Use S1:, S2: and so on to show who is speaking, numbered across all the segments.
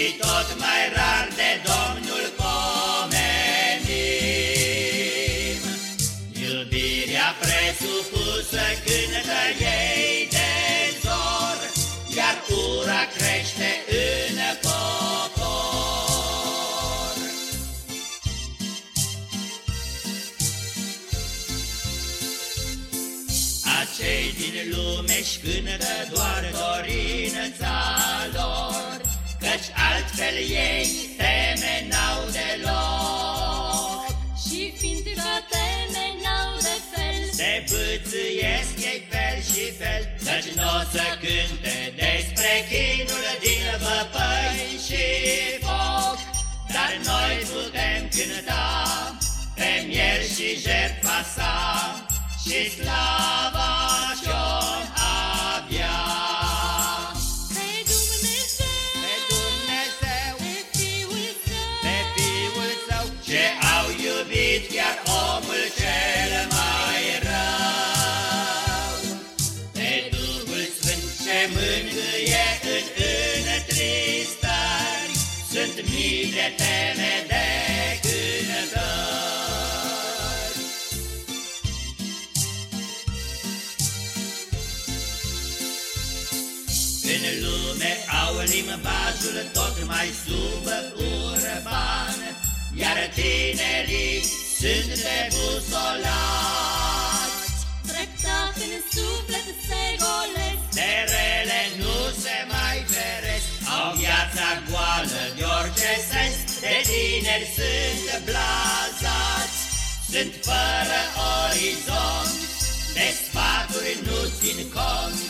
S1: Și tot mai rar de Domnul pomenim. Iubirea presupusă cântă ei de zor Iar ura crește în popor. Acei din lume-și cântă doar ei teme n-au deloc.
S2: Și fiindcă teme n-au de fel
S1: Se bâțâiesc ei fel și fel Căci n-o să cânte despre chinul din văpăi și foc. Dar noi putem cânta pe miel și jertfa sa Și slava Sfânt ce mângâie în întristări Sunt mii de teme de cântări În lume au limbajul tot mai suburban Iar tinerii sunt debusolați tineri sunt blazați Sunt fără orizont De sfaturi nu țin cont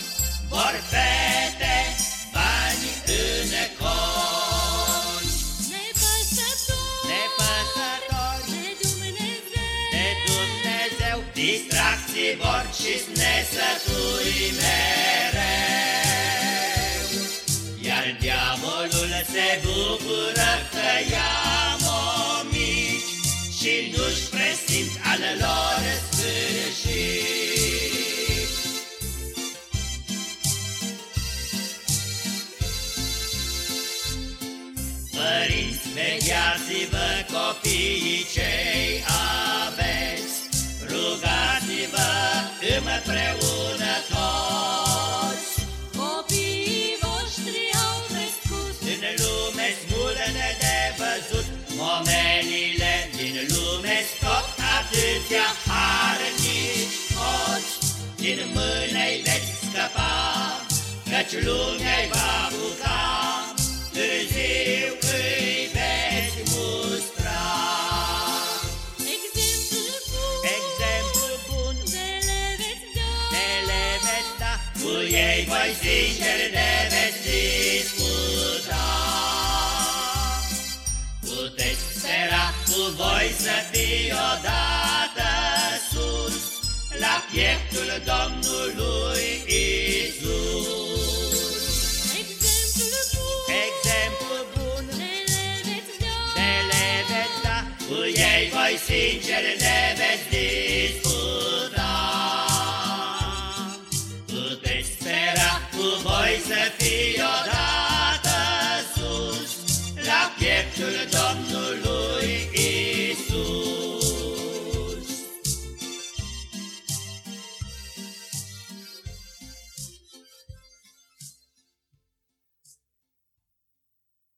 S1: Vor fete, bani în cont.
S2: Nepăsători
S1: Nepăsători
S2: de Dumnezeu,
S1: de Dumnezeu Distracții vor și nesătui mereu Iar diavolul se bucură că i-am omici Și nu-și presimt al lor sfârșit. Părinți, vegheați-vă copiii cei aveți, Rugați-vă împreună Căci lumea-i va apuca, Târziu îi veți mustra.
S2: Exemplul bun
S1: Exemplu bun
S2: de le veți da,
S1: de le veți da, Cu ei voi sincer de veți disputa. Puteți spera cu voi să fie odată sus, La pieptul Domnului
S2: Cu
S1: ei voi
S2: sincer ne veți
S1: disputa. Puteți spera cu voi să fii odată.